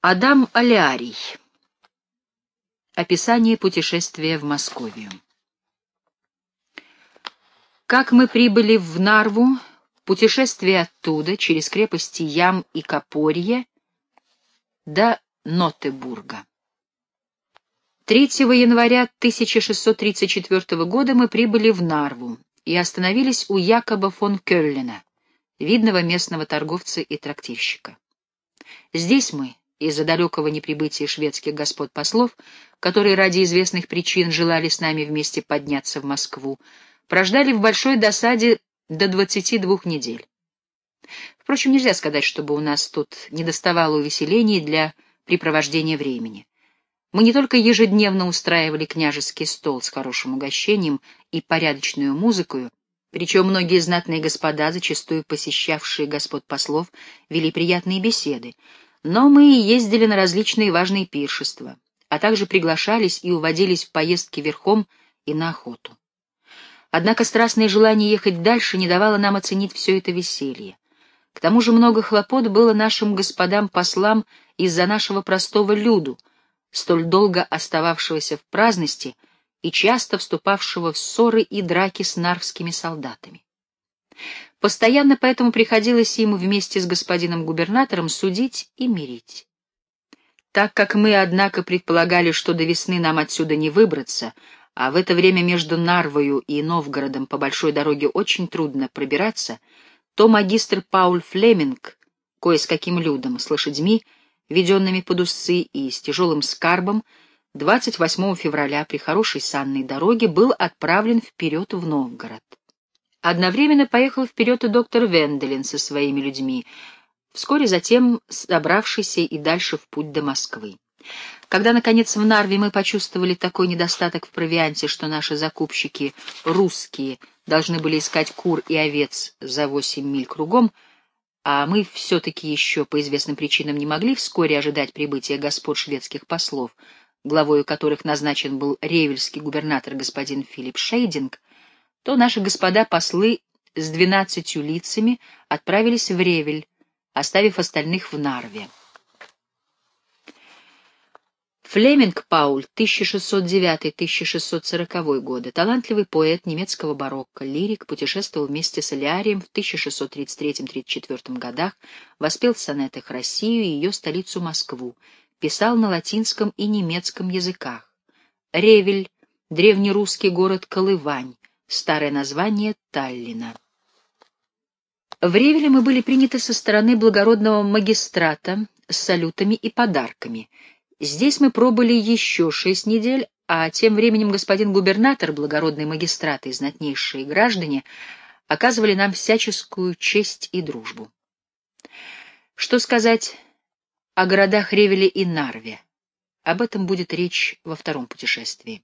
Адам Алярий. Описание путешествия в Московию. Как мы прибыли в Нарву, путешествие оттуда, через крепости Ям и Копорье, до Нотебурга. 3 января 1634 года мы прибыли в Нарву и остановились у Якоба фон Кёллена, видного местного торговца и трактирщика. Здесь мы, из-за далекого неприбытия шведских господ-послов, которые ради известных причин желали с нами вместе подняться в Москву, прождали в большой досаде до 22 недель. Впрочем, нельзя сказать, чтобы у нас тут недоставало увеселений для препровождения времени. Мы не только ежедневно устраивали княжеский стол с хорошим угощением и порядочную музыкою, причем многие знатные господа, зачастую посещавшие господ послов, вели приятные беседы, но мы и ездили на различные важные пиршества, а также приглашались и уводились в поездки верхом и на охоту. Однако страстное желание ехать дальше не давало нам оценить все это веселье. К тому же много хлопот было нашим господам-послам из-за нашего простого люду, столь долго остававшегося в праздности и часто вступавшего в ссоры и драки с нарвскими солдатами. Постоянно поэтому приходилось им вместе с господином губернатором судить и мирить. Так как мы, однако, предполагали, что до весны нам отсюда не выбраться, а в это время между Нарвою и Новгородом по большой дороге очень трудно пробираться, то магистр Пауль Флеминг, кое с каким людом, с лошадьми, веденными под усы и с тяжелым скарбом, 28 февраля при хорошей санной дороге был отправлен вперед в Новгород. Одновременно поехал вперед и доктор Венделин со своими людьми, вскоре затем собравшийся и дальше в путь до Москвы. Когда, наконец, в Нарве мы почувствовали такой недостаток в провианте, что наши закупщики, русские, должны были искать кур и овец за восемь миль кругом, а мы все-таки еще по известным причинам не могли вскоре ожидать прибытия господ шведских послов, главою которых назначен был ревельский губернатор господин Филипп Шейдинг, то наши господа-послы с двенадцатью лицами отправились в Ревель, оставив остальных в Нарве. Флеминг Пауль, 1609-1640 годы, талантливый поэт немецкого барокко, лирик, путешествовал вместе с Элиарием в 1633-34 годах, воспел в сонетах Россию и ее столицу Москву, писал на латинском и немецком языках. Ревель, древнерусский город Колывань, старое название Таллина. В Ревеле мы были приняты со стороны благородного магистрата с салютами и подарками. Здесь мы пробыли еще шесть недель, а тем временем господин губернатор, благородный магистрат и знатнейшие граждане оказывали нам всяческую честь и дружбу. Что сказать о городах Ревеле и Нарве? Об этом будет речь во втором путешествии.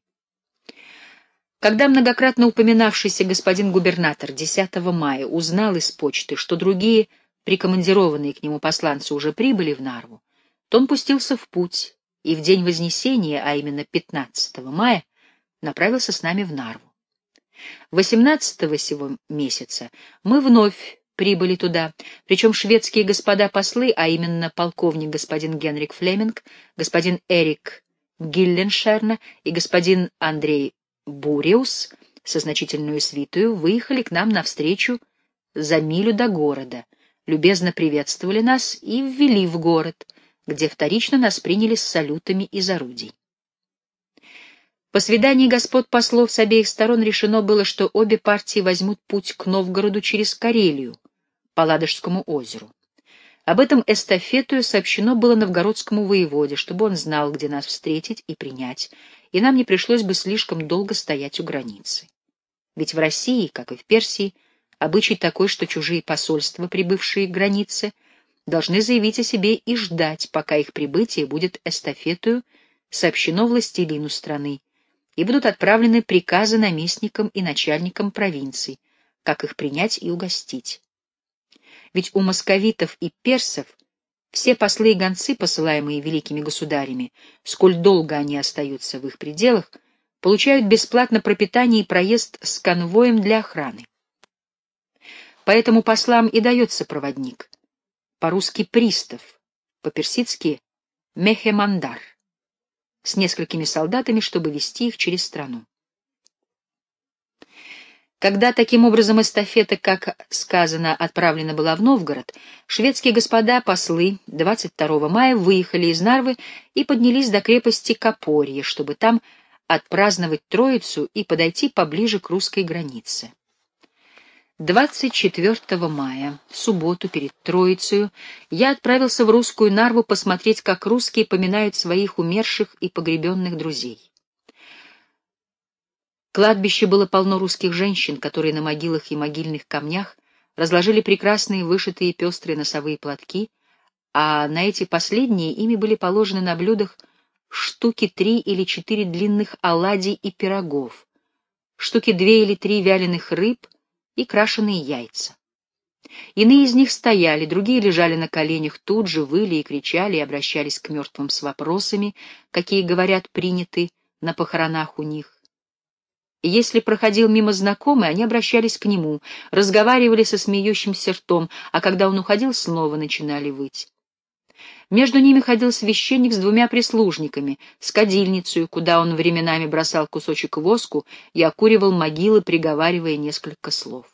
Когда многократно упоминавшийся господин губернатор 10 мая узнал из почты, что другие прикомандированные к нему посланцы уже прибыли в Нарву, то он пустился в путь и в день Вознесения, а именно 15 мая, направился с нами в Нарву. 18 сего месяца мы вновь прибыли туда, причем шведские господа-послы, а именно полковник господин Генрик Флеминг, господин Эрик Гилленшерна и господин Андрей Буриус со значительную свитою выехали к нам навстречу за милю до города, любезно приветствовали нас и ввели в город, где вторично нас приняли с салютами из орудий. По свидании господ послов с обеих сторон решено было, что обе партии возьмут путь к Новгороду через Карелию, по Ладожскому озеру. Об этом эстафетую сообщено было новгородскому воеводе, чтобы он знал, где нас встретить и принять, и нам не пришлось бы слишком долго стоять у границы. Ведь в России, как и в Персии, обычай такой, что чужие посольства, прибывшие к границе, должны заявить о себе и ждать, пока их прибытие будет эстафетую сообщено властелину страны, и будут отправлены приказы наместникам и начальникам провинций, как их принять и угостить ведь у московитов и персов все послы и гонцы, посылаемые великими государями, сколь долго они остаются в их пределах, получают бесплатно пропитание и проезд с конвоем для охраны. Поэтому послам и дается проводник, по-русски пристав, по-персидски Мехемандар с несколькими солдатами, чтобы вести их через страну. Когда таким образом эстафета, как сказано, отправлена была в Новгород, шведские господа-послы 22 мая выехали из Нарвы и поднялись до крепости Копорье, чтобы там отпраздновать Троицу и подойти поближе к русской границе. 24 мая, в субботу перед Троицею, я отправился в русскую Нарву посмотреть, как русские поминают своих умерших и погребенных друзей. Кладбище было полно русских женщин, которые на могилах и могильных камнях разложили прекрасные вышитые пестрые носовые платки, а на эти последние ими были положены на блюдах штуки три или четыре длинных оладий и пирогов, штуки две или три вяленых рыб и крашеные яйца. Иные из них стояли, другие лежали на коленях, тут же выли и кричали и обращались к мертвым с вопросами, какие, говорят, приняты на похоронах у них. Если проходил мимо знакомый, они обращались к нему, разговаривали со смеющимся ртом, а когда он уходил, снова начинали выть. Между ними ходил священник с двумя прислужниками, с кадильницей, куда он временами бросал кусочек воску и окуривал могилы, приговаривая несколько слов.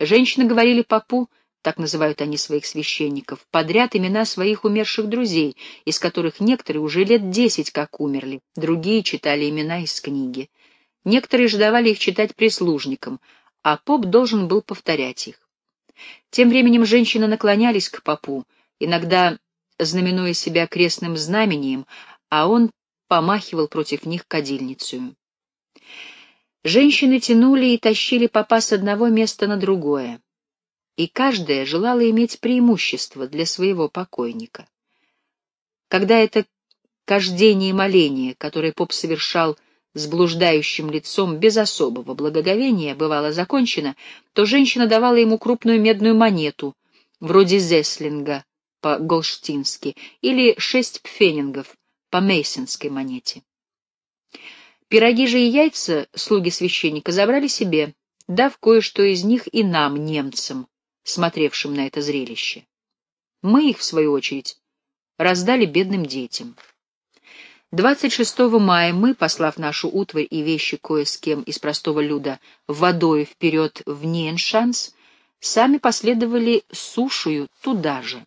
Женщины говорили попу, так называют они своих священников, подряд имена своих умерших друзей, из которых некоторые уже лет десять как умерли, другие читали имена из книги. Некоторые же давали их читать прислужникам, а поп должен был повторять их. Тем временем женщины наклонялись к попу, иногда знаменуя себя крестным знамением, а он помахивал против них кадильницей. Женщины тянули и тащили попа с одного места на другое, и каждая желала иметь преимущество для своего покойника. Когда это кождение и моление, которое поп совершал с блуждающим лицом без особого благоговения бывало закончено, то женщина давала ему крупную медную монету, вроде зеслинга по-голштински, или шесть пфенингов по мейсенской монете. Пироги же и яйца слуги священника забрали себе, дав кое-что из них и нам, немцам, смотревшим на это зрелище. Мы их, в свою очередь, раздали бедным детям. 26 мая мы, послав нашу утварь и вещи кое с кем из простого люда водой вперед в Ниеншанс, сами последовали сушую туда же.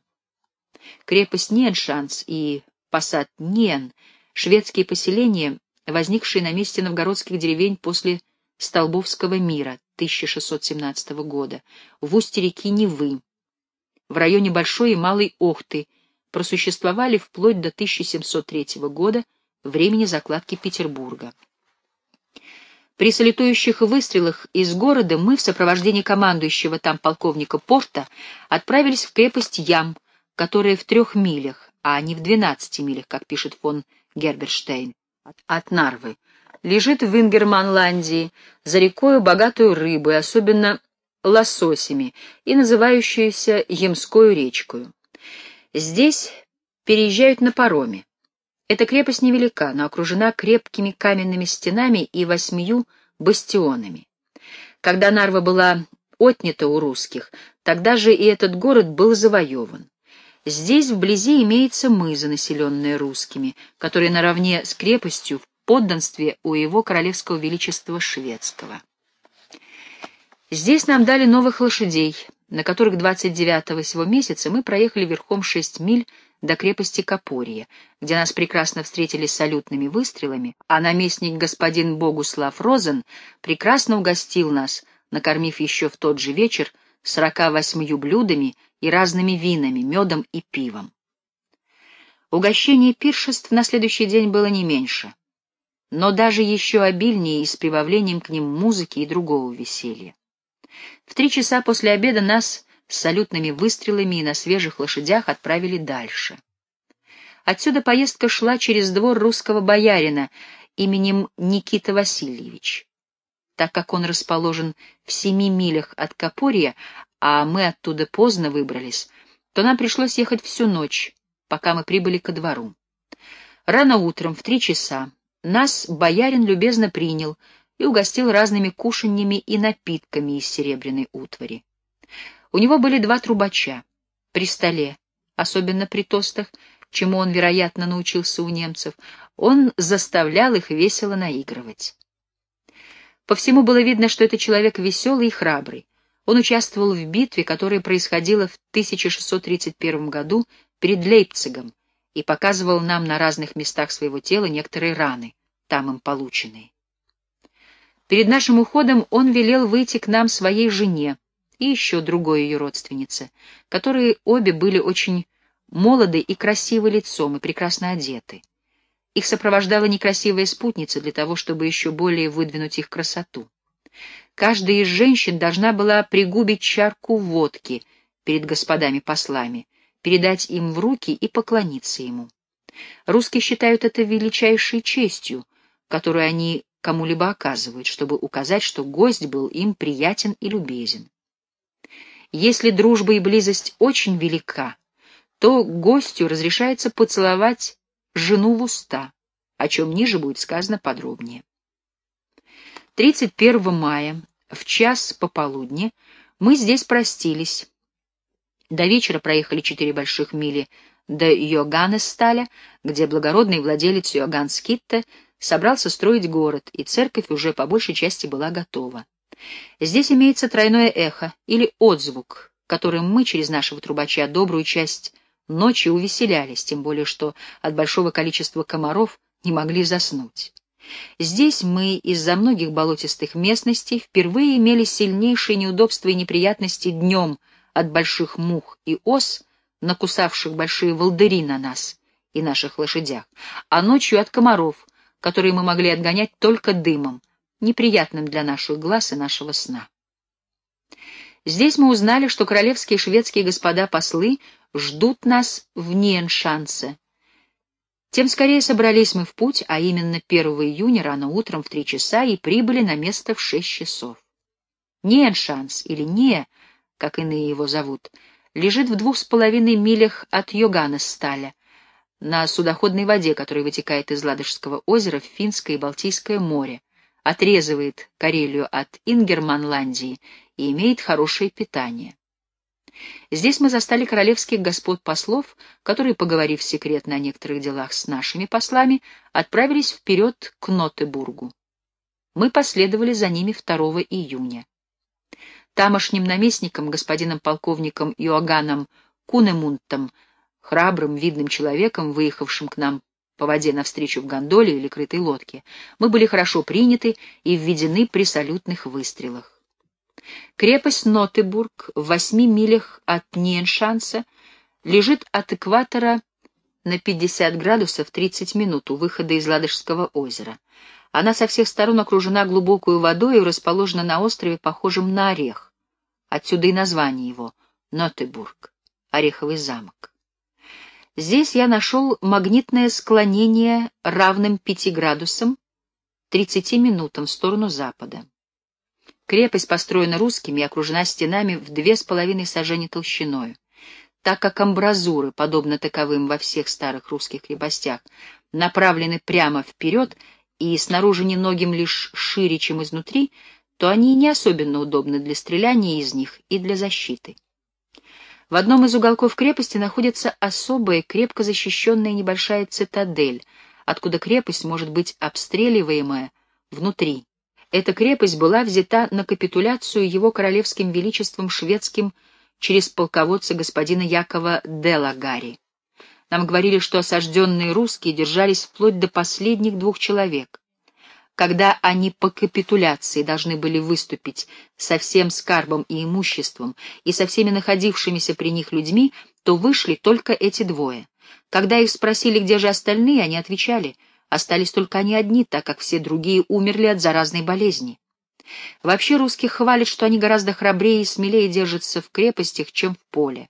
Крепость Ниеншанс и посад Ниен — шведские поселения, возникшие на месте новгородских деревень после Столбовского мира 1617 года, в устье реки Невы, в районе Большой и Малой Охты — просуществовали вплоть до 1703 года, времени закладки Петербурга. При салютующих выстрелах из города мы в сопровождении командующего там полковника Порта отправились в крепость Ям, которая в трех милях, а не в двенадцати милях, как пишет фон Герберштейн, от Нарвы, лежит в Ингерманландии, за рекою богатую рыбой, особенно лососями, и называющуюся Ямскую речкою. Здесь переезжают на пароме. Эта крепость невелика, но окружена крепкими каменными стенами и восьмию бастионами. Когда Нарва была отнята у русских, тогда же и этот город был завоеван. Здесь вблизи имеется мыза, населенная русскими, которые наравне с крепостью в подданстве у его королевского величества шведского. Здесь нам дали новых лошадей — на которых 29-го сего месяца мы проехали верхом 6 миль до крепости Копорье, где нас прекрасно встретили салютными выстрелами, а наместник господин Богуслав Розен прекрасно угостил нас, накормив еще в тот же вечер 48 блюдами и разными винами, медом и пивом. Угощение пиршеств на следующий день было не меньше, но даже еще обильнее и с прибавлением к ним музыки и другого веселья. В три часа после обеда нас с салютными выстрелами и на свежих лошадях отправили дальше. Отсюда поездка шла через двор русского боярина именем Никита Васильевич. Так как он расположен в семи милях от Копорья, а мы оттуда поздно выбрались, то нам пришлось ехать всю ночь, пока мы прибыли ко двору. Рано утром, в три часа, нас боярин любезно принял — и угостил разными кушаньями и напитками из серебряной утвари. У него были два трубача. При столе, особенно при тостах, чему он, вероятно, научился у немцев, он заставлял их весело наигрывать. По всему было видно, что это человек веселый и храбрый. Он участвовал в битве, которая происходила в 1631 году перед Лейпцигом, и показывал нам на разных местах своего тела некоторые раны, там им полученные. Перед нашим уходом он велел выйти к нам своей жене и еще другой ее родственнице, которые обе были очень молоды и красивы лицом и прекрасно одеты. Их сопровождала некрасивая спутница для того, чтобы еще более выдвинуть их красоту. Каждая из женщин должна была пригубить чарку водки перед господами-послами, передать им в руки и поклониться ему. Русские считают это величайшей честью, которую они кому-либо оказывают, чтобы указать, что гость был им приятен и любезен. Если дружба и близость очень велика, то гостю разрешается поцеловать жену в уста, о чем ниже будет сказано подробнее. 31 мая, в час пополудни, мы здесь простились. До вечера проехали четыре больших мили до Йоганнесталя, где благородный владелец Йоган Скитта собрался строить город, и церковь уже по большей части была готова. Здесь имеется тройное эхо, или отзвук, которым мы через нашего трубача добрую часть ночи увеселялись, тем более что от большого количества комаров не могли заснуть. Здесь мы из-за многих болотистых местностей впервые имели сильнейшие неудобства и неприятности днем от больших мух и ос, накусавших большие волдыри на нас и наших лошадях, а ночью от комаров, которые мы могли отгонять только дымом, неприятным для наших глаз и нашего сна. Здесь мы узнали, что королевские шведские господа-послы ждут нас в Ниеншанце. Тем скорее собрались мы в путь, а именно 1 июня рано утром в три часа и прибыли на место в шесть часов. Ниеншанс, или Не, как иные его зовут, лежит в двух с половиной милях от Йоганнессталя, на судоходной воде, которая вытекает из Ладожского озера в Финское и Балтийское море, отрезывает Карелию от Ингерманландии и имеет хорошее питание. Здесь мы застали королевских господ-послов, которые, поговорив секретно о некоторых делах с нашими послами, отправились вперед к Нотебургу. Мы последовали за ними 2 июня. Тамошним наместником, господином полковником Иоганном Кунемунтом, храбрым, видным человеком, выехавшим к нам по воде навстречу в гондоле или крытой лодке, мы были хорошо приняты и введены при салютных выстрелах. Крепость Нотебург в восьми милях от Ниеншанса лежит от экватора на 50 градусов 30 минут у выхода из Ладожского озера. Она со всех сторон окружена глубокой водой и расположена на острове, похожем на орех. Отсюда и название его — Нотебург, Ореховый замок. Здесь я нашел магнитное склонение равным 5 градусам 30 минутам в сторону запада. Крепость построена русскими и окружена стенами в две с половиной сажени толщиной. Так как амбразуры, подобно таковым во всех старых русских крепостях, направлены прямо вперед и снаружи немногим лишь шире, чем изнутри, то они не особенно удобны для стреляния из них и для защиты. В одном из уголков крепости находится особая, крепко защищенная небольшая цитадель, откуда крепость может быть обстреливаемая внутри. Эта крепость была взята на капитуляцию его королевским величеством шведским через полководца господина Якова Делагари. Нам говорили, что осажденные русские держались вплоть до последних двух человек когда они по капитуляции должны были выступить со всем скарбом и имуществом и со всеми находившимися при них людьми, то вышли только эти двое. Когда их спросили, где же остальные, они отвечали, остались только они одни, так как все другие умерли от заразной болезни. Вообще русских хвалят, что они гораздо храбрее и смелее держатся в крепостях, чем в поле.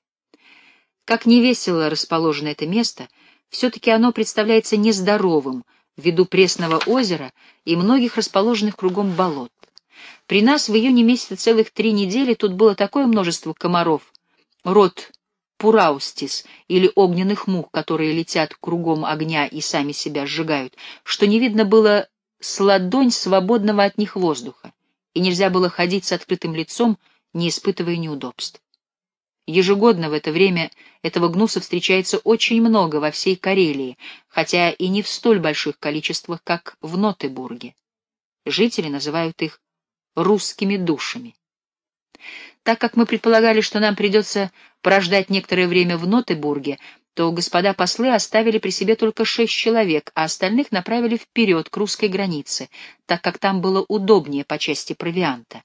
Как невесело расположено это место, все-таки оно представляется нездоровым, ввиду пресного озера и многих расположенных кругом болот. При нас в июне месяце целых три недели тут было такое множество комаров, род пураустис или огненных мух, которые летят кругом огня и сами себя сжигают, что не видно было с ладонь свободного от них воздуха, и нельзя было ходить с открытым лицом, не испытывая неудобств. Ежегодно в это время этого гнуса встречается очень много во всей Карелии, хотя и не в столь больших количествах, как в Нотебурге. Жители называют их русскими душами. Так как мы предполагали, что нам придется прождать некоторое время в Нотебурге, то господа послы оставили при себе только шесть человек, а остальных направили вперед к русской границе, так как там было удобнее по части провианта.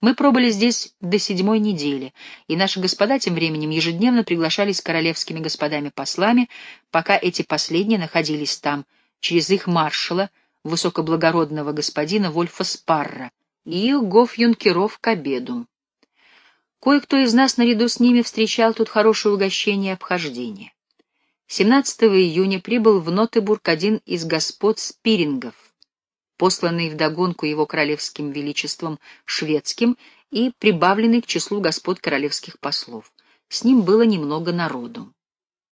Мы пробыли здесь до седьмой недели, и наши господа тем временем ежедневно приглашались королевскими господами-послами, пока эти последние находились там, через их маршала, высокоблагородного господина Вольфа Спарра, и их гоф-юнкеров к обеду. Кое-кто из нас наряду с ними встречал тут хорошее угощение и обхождение. 17 июня прибыл в Нотебург один из господ Спирингов, посланный вдогонку его королевским величеством шведским и прибавленный к числу господ королевских послов. С ним было немного народу.